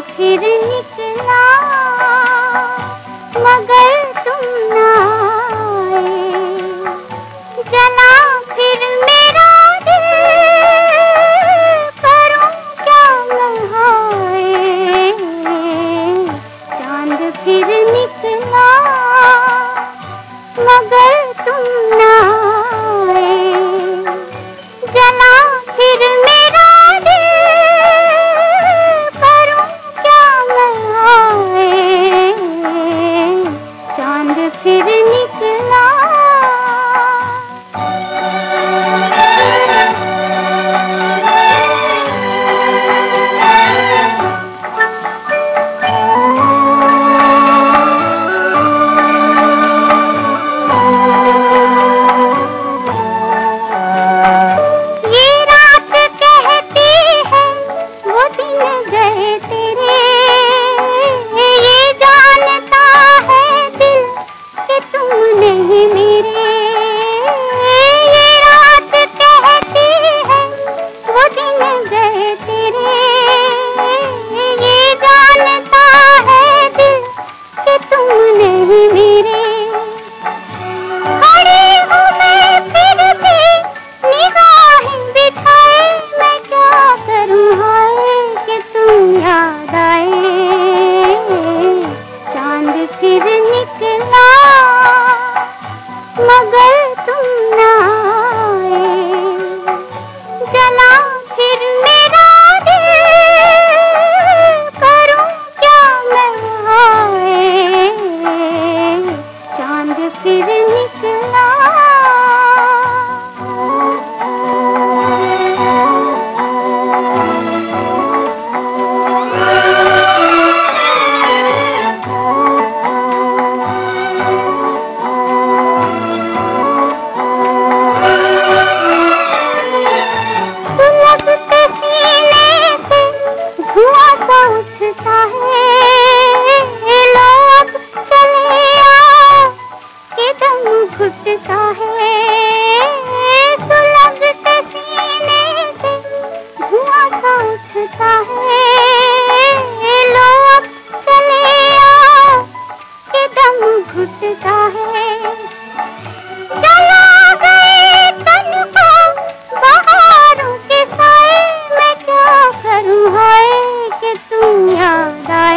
फिर da